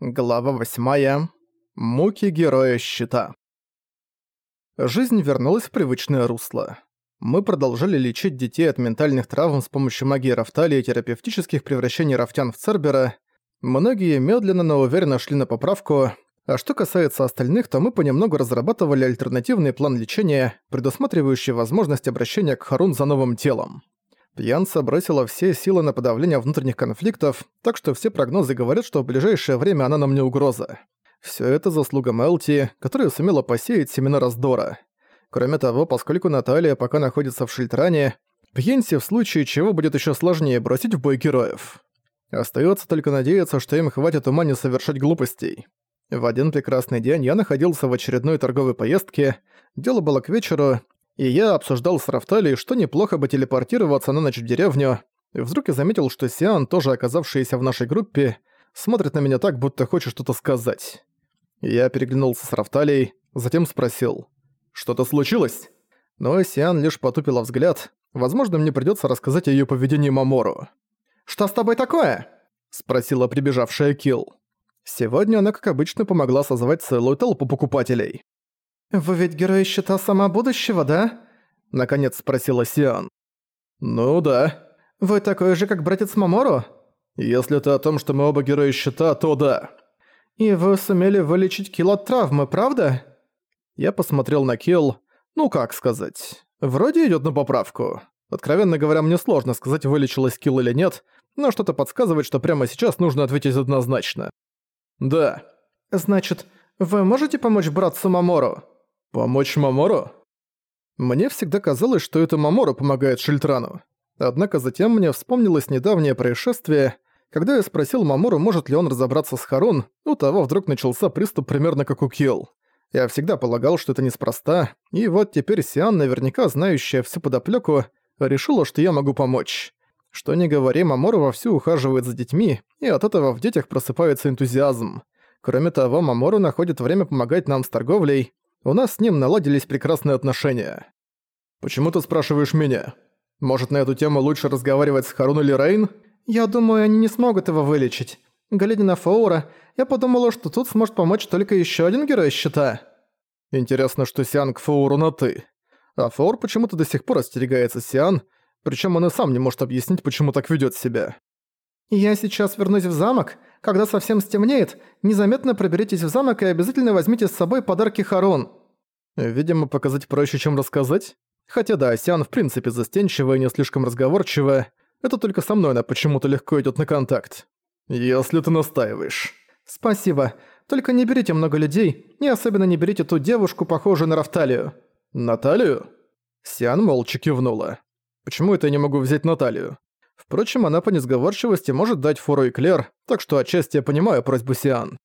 Глава 8. Муки Героя Щита. Жизнь вернулась в привычное русло. Мы продолжали лечить детей от ментальных травм с помощью магии Рафтали и терапевтических превращений рафтян в Цербера. Многие медленно, но уверенно шли на поправку, а что касается остальных, то мы понемногу разрабатывали альтернативный план лечения, предусматривающий возможность обращения к Харун за новым телом. Пьянца бросила все силы на подавление внутренних конфликтов, так что все прогнозы говорят, что в ближайшее время она нам не угроза. Всё это заслуга Мелти, которая сумела посеять семена раздора. Кроме того, поскольку Наталья пока находится в Шильтране, Пьянсе в случае чего будет ещё сложнее бросить в бой героев. Остаётся только надеяться, что им хватит ума не совершать глупостей. В один прекрасный день я находился в очередной торговой поездке, дело было к вечеру, и я обсуждал с Рафталией, что неплохо бы телепортироваться на ночь в деревню, и вдруг я заметил, что Сиан, тоже оказавшийся в нашей группе, смотрит на меня так, будто хочет что-то сказать. Я переглянулся с Рафталией, затем спросил, «Что-то случилось?» Но Сиан лишь потупила взгляд, возможно, мне придётся рассказать о её поведении Мамору. «Что с тобой такое?» — спросила прибежавшая Килл. Сегодня она, как обычно, помогла созвать целую толпу покупателей. «Вы ведь герой щита сама будущего, да?» — наконец спросила Сиан. «Ну да». «Вы такой же, как братец Мамору?» «Если это о том, что мы оба герои щита, то да». «И вы сумели вылечить Килл от травмы, правда?» Я посмотрел на Килл. Ну как сказать. Вроде идёт на поправку. Откровенно говоря, мне сложно сказать, вылечилась Килл или нет, но что-то подсказывает, что прямо сейчас нужно ответить однозначно. «Да». «Значит, вы можете помочь братцу Мамору?» Помочь Мамору? Мне всегда казалось, что это Мамору помогает Шильтрану. Однако затем мне вспомнилось недавнее происшествие, когда я спросил Мамору, может ли он разобраться с Харун, у того вдруг начался приступ примерно как у Килл. Я всегда полагал, что это неспроста, и вот теперь Сиан, наверняка знающая всю подоплёку, решила, что я могу помочь. Что ни говори, Мамору вовсю ухаживает за детьми, и от этого в детях просыпается энтузиазм. Кроме того, Мамору находит время помогать нам с торговлей, у нас с ним наладились прекрасные отношения. Почему ты спрашиваешь меня? Может, на эту тему лучше разговаривать с Харун или Рейн? Я думаю, они не смогут его вылечить. Глядя на Фоура, я подумала, что тут сможет помочь только еще один герой щита. Интересно, что Сиан к Фоуру на «ты». А Фоур почему-то до сих пор остерегается Сиан, причем он и сам не может объяснить, почему так ведет себя. «Я сейчас вернусь в замок. Когда совсем стемнеет, незаметно проберитесь в замок и обязательно возьмите с собой подарки Харун». Видимо, показать проще, чем рассказать. Хотя да, Сиан в принципе застенчивая и не слишком разговорчивая. Это только со мной она почему-то легко идет на контакт. Если ты настаиваешь. Спасибо. Только не берите много людей, и особенно не берите ту девушку, похожую на Рафталию. Наталью? Сиан молча кивнула. Почему это я не могу взять Наталью? Впрочем, она по несговорчивости может дать фору и Клер, так что отчасти я понимаю просьбу Сиан.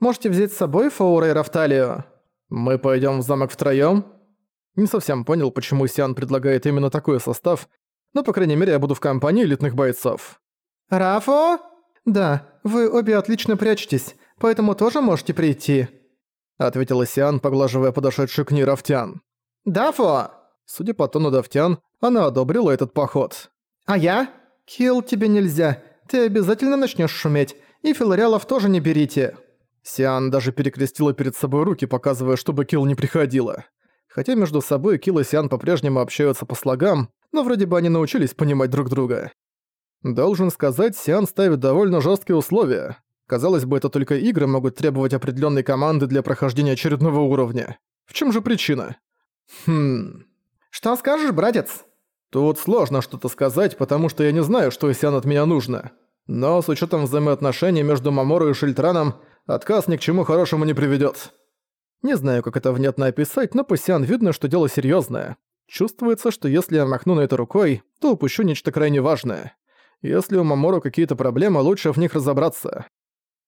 Можете взять с собой Фаура и Рафталию. Мы пойдем в замок втроём? Не совсем понял, почему Сиан предлагает именно такой состав, но, по крайней мере, я буду в компании элитных бойцов. «Рафо?» «Да, вы обе отлично прячетесь, поэтому тоже можете прийти», ответила Сиан, поглаживая подошедшую к ней Рафтян. «Дафо!» Судя по тону Дафтян, она одобрила этот поход. «А я?» «Килл, тебе нельзя. Ты обязательно начнешь шуметь. И филариалов тоже не берите». Сиан даже перекрестила перед собой руки, показывая, чтобы Килл не приходила. Хотя между собой Килл и Сиан по-прежнему общаются по слогам, но вроде бы они научились понимать друг друга. Должен сказать, Сиан ставит довольно жесткие условия. Казалось бы, это только игры могут требовать определенной команды для прохождения очередного уровня. В чем же причина? Хм... «Что скажешь, братец?» Тут сложно что-то сказать, потому что я не знаю, что Сиан от меня нужно. Но с учетом взаимоотношений между Мамору и Шильтраном, отказ ни к чему хорошему не приведет. Не знаю, как это внятно описать, но по Сиан видно, что дело серьезное. Чувствуется, что если я махну на это рукой, то упущу нечто крайне важное. Если у Мамору какие-то проблемы, лучше в них разобраться.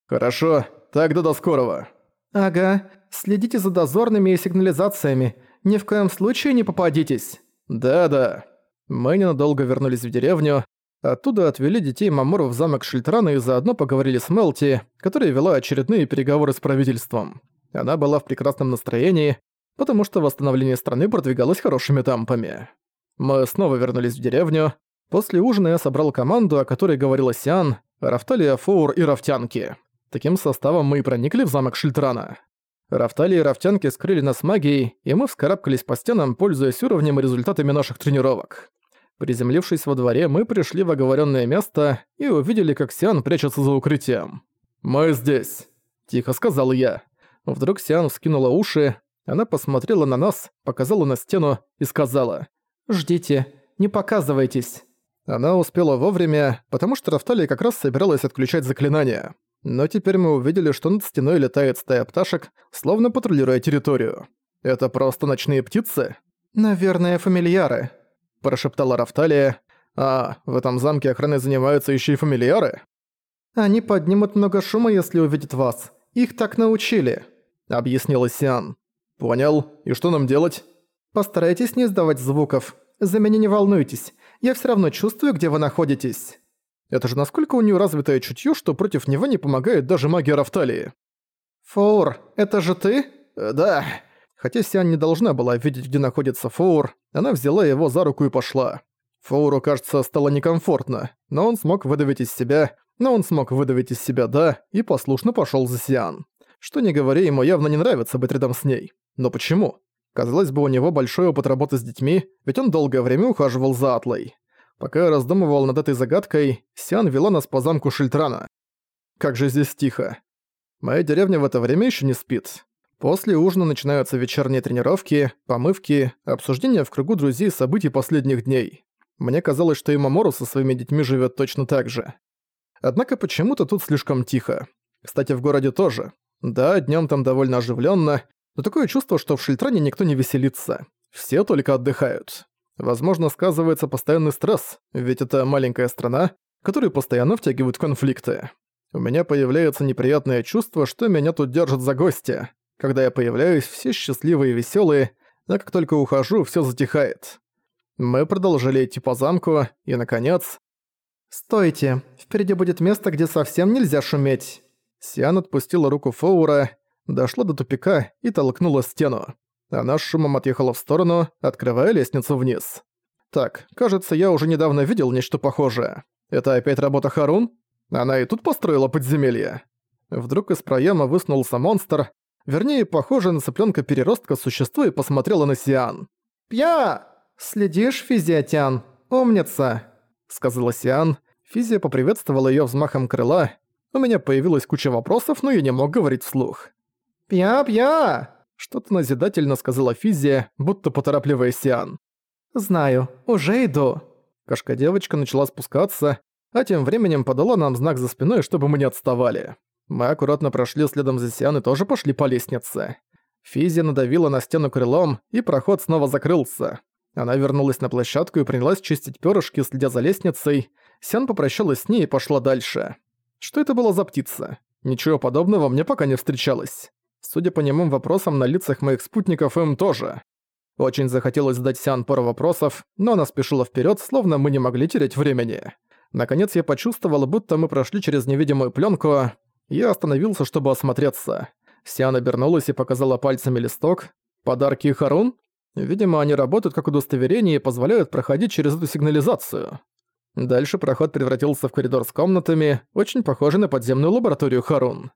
Хорошо, тогда до скорого. Ага, следите за дозорными и сигнализациями. Ни в коем случае не попадитесь. Да-да. Мы ненадолго вернулись в деревню, оттуда отвели детей Мамору в замок Шильтрана и заодно поговорили с Мелти, которая вела очередные переговоры с правительством. Она была в прекрасном настроении, потому что восстановление страны продвигалось хорошими темпами. Мы снова вернулись в деревню. После ужина я собрал команду, о которой говорила Сиан, Рафталия Фоур и Рафтянки. Таким составом мы и проникли в замок Шильтрана. Рафтали и рафтянки скрыли нас магией, и мы вскарабкались по стенам, пользуясь уровнем и результатами наших тренировок. Приземлившись во дворе, мы пришли в оговоренное место и увидели, как Сиан прячется за укрытием. «Мы здесь», — тихо сказал я. Вдруг Сиан вскинула уши, она посмотрела на нас, показала на стену и сказала «Ждите, не показывайтесь». Она успела вовремя, потому что Рафталия как раз собиралась отключать заклинание. Но теперь мы увидели, что над стеной летает стая пташек, словно патрулируя территорию. Это просто ночные птицы? «Наверное, фамильяры», – прошептала Рафталия. «А, в этом замке охраной занимаются еще и фамильяры?» «Они поднимут много шума, если увидят вас. Их так научили», – объяснила Сиан. «Понял. И что нам делать?» «Постарайтесь не издавать звуков. За меня не волнуйтесь. Я все равно чувствую, где вы находитесь». Это же насколько у нее развитое чутье, что против него не помогает даже магия Рафталии. «Фоур, это же ты?» э, «Да». Хотя Сиан не должна была видеть, где находится Фоур, она взяла его за руку и пошла. Фоуру, кажется, стало некомфортно, но он смог выдавить из себя, но он смог выдавить из себя «да» и послушно пошел за Сиан. Что не говори, ему явно не нравится быть рядом с ней. Но почему? Казалось бы, у него большой опыт работы с детьми, ведь он долгое время ухаживал за Атлой. Пока я раздумывал над этой загадкой, Сиан вела нас по замку Шильтрана. Как же здесь тихо. Моя деревня в это время еще не спит. После ужина начинаются вечерние тренировки, помывки, обсуждения в кругу друзей событий последних дней. Мне казалось, что и Мамору со своими детьми живет точно так же. Однако почему-то тут слишком тихо. Кстати, в городе тоже. Да, днем там довольно оживленно, но такое чувство, что в Шильтране никто не веселится. Все только отдыхают. Возможно, сказывается постоянный стресс, ведь это маленькая страна, которую постоянно втягивают конфликты. У меня появляется неприятное чувство, что меня тут держат за гостя. Когда я появляюсь, все счастливые и веселые, а как только ухожу, все затихает. Мы продолжили идти по замку, и, наконец... «Стойте, впереди будет место, где совсем нельзя шуметь». Сиан отпустила руку Фоура, дошла до тупика и толкнула стену. Она с шумом отъехала в сторону, открывая лестницу вниз. Так, кажется, я уже недавно видел нечто похожее. Это опять работа Харун? Она и тут построила подземелье. Вдруг из проема высунулся монстр, вернее, похоже на цыплёнка переростка существо и посмотрела на Сиан. «Пья! Следишь, Физиотян? Умница!» Сказала Сиан. Физия поприветствовала её взмахом крыла. У меня появилась куча вопросов, но я не мог говорить вслух. «Пья-пья!» Что-то назидательно сказала Физия, будто поторапливая Сиан. «Знаю, уже иду». Кошка-девочка начала спускаться, а тем временем подала нам знак за спиной, чтобы мы не отставали. Мы аккуратно прошли следом за Сиан и тоже пошли по лестнице. Физия надавила на стену крылом, и проход снова закрылся. Она вернулась на площадку и принялась чистить перышки, следя за лестницей. Сиан попрощалась с ней и пошла дальше. Что это было за птица? Ничего подобного мне пока не встречалось. Судя по немым вопросам на лицах моих спутников, им тоже. Очень захотелось задать Сиан пару вопросов, но она спешила вперед, словно мы не могли терять времени. Наконец я почувствовал, будто мы прошли через невидимую пленку. Я остановился, чтобы осмотреться. Сиан обернулась и показала пальцами листок. «Подарки Харун?» Видимо, они работают как удостоверение и позволяют проходить через эту сигнализацию. Дальше проход превратился в коридор с комнатами, очень похожий на подземную лабораторию Харун.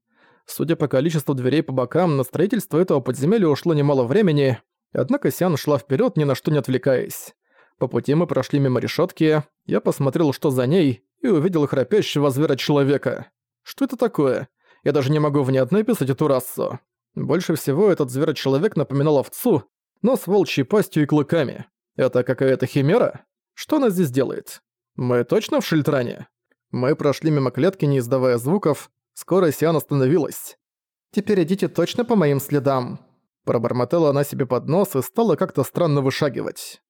Судя по количеству дверей по бокам, на строительство этого подземелья ушло немало времени, однако Сиан шла вперед, ни на что не отвлекаясь. По пути мы прошли мимо решетки, я посмотрел, что за ней, и увидел храпящего звера-человека. Что это такое? Я даже не могу внятно описать эту расу. Больше всего этот зверочеловек напоминал овцу, но с волчьей пастью и клыками. Это какая-то химера? Что она здесь делает? Мы точно в Шильтране? Мы прошли мимо клетки, не издавая звуков, Скоро Сиан остановилась. «Теперь идите точно по моим следам». Пробормотала она себе под нос и стала как-то странно вышагивать.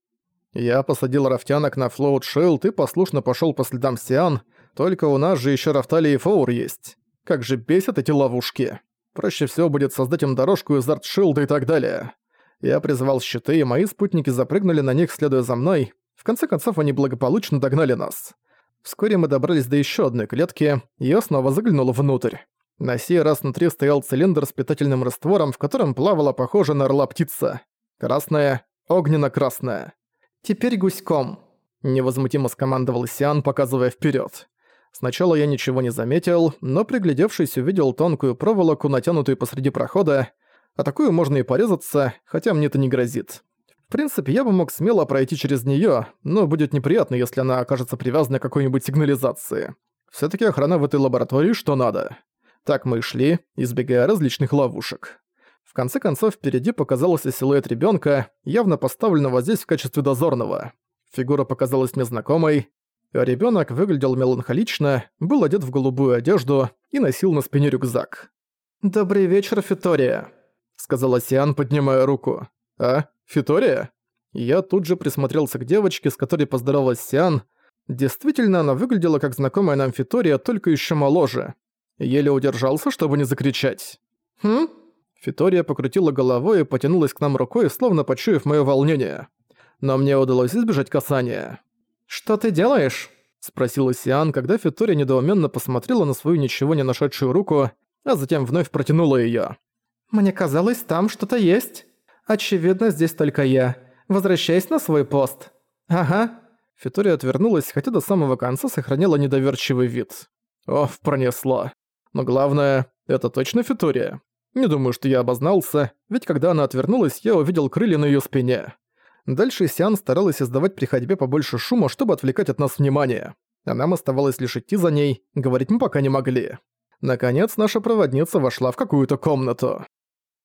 Я посадил рафтянок на флоут шилд и послушно пошёл по следам Сиан, только у нас же ещё Рафтали и Фоур есть. Как же бесят эти ловушки. Проще всего будет создать им дорожку из арт-шилда и так далее. Я призвал щиты, и мои спутники запрыгнули на них, следуя за мной. В конце концов, они благополучно догнали нас. Вскоре мы добрались до еще одной клетки, и я снова заглянул внутрь. На сей раз внутри стоял цилиндр с питательным раствором, в котором плавала похожая на орла птица. Красная, огненно-красная. «Теперь гуськом», — невозмутимо скомандовал Сиан, показывая вперед. Сначала я ничего не заметил, но приглядевшись увидел тонкую проволоку, натянутую посреди прохода, а такую можно и порезаться, хотя мне это не грозит. В принципе, я бы мог смело пройти через неё, но будет неприятно, если она окажется привязана к какой-нибудь сигнализации. Всё-таки охрана в этой лаборатории что надо. Так мы и шли, избегая различных ловушек. В конце концов, впереди показался силуэт ребёнка, явно поставленного здесь в качестве дозорного. Фигура показалась мне знакомой. Ребёнок выглядел меланхолично, был одет в голубую одежду и носил на спине рюкзак. «Добрый вечер, Фитория», — сказала Сиан, поднимая руку. «А? Фитория?» Я тут же присмотрелся к девочке, с которой поздоровалась Сиан. Действительно, она выглядела как знакомая нам Фитория, только ещё моложе. Еле удержался, чтобы не закричать. «Хм?» Фитория покрутила головой и потянулась к нам рукой, словно почуяв моё волнение. Но мне удалось избежать касания. «Что ты делаешь?» — спросила Сиан, когда Фитория недоуменно посмотрела на свою ничего не нашедшую руку, а затем вновь протянула её. «Мне казалось, там что-то есть. Очевидно, здесь только я. Возвращайся на свой пост». «Ага». Фитория отвернулась, хотя до самого конца сохраняла недоверчивый вид. Оф, пронесло. Но главное, это точно Фитория. Не думаю, что я обознался, ведь когда она отвернулась, я увидел крылья на её спине. Дальше Сиан старалась издавать при ходьбе побольше шума, чтобы отвлекать от нас внимание. А нам оставалось лишь идти за ней, говорить мы пока не могли. Наконец, наша проводница вошла в какую-то комнату.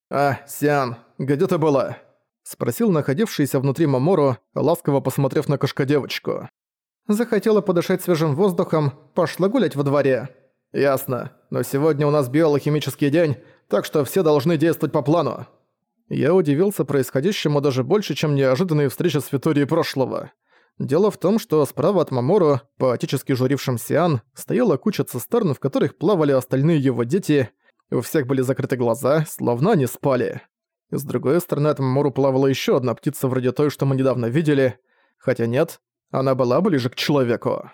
«А, Сиан, где ты была?» — спросил находившийся внутри Мамору, ласково посмотрев на кошка-девочку. «Захотела подышать свежим воздухом, пошла гулять во дворе». «Ясно. Но сегодня у нас биохимический день, так что все должны действовать по плану». Я удивился происходящему даже больше, чем неожиданные встречи с Виторией прошлого. Дело в том, что справа от Мамору, поотечески журившим Сиан, стояла куча цистерн, в которых плавали остальные его дети. У всех были закрыты глаза, словно они спали. С другой стороны от Мамору плавала еще одна птица вроде той, что мы недавно видели. Хотя нет, она была ближе к человеку.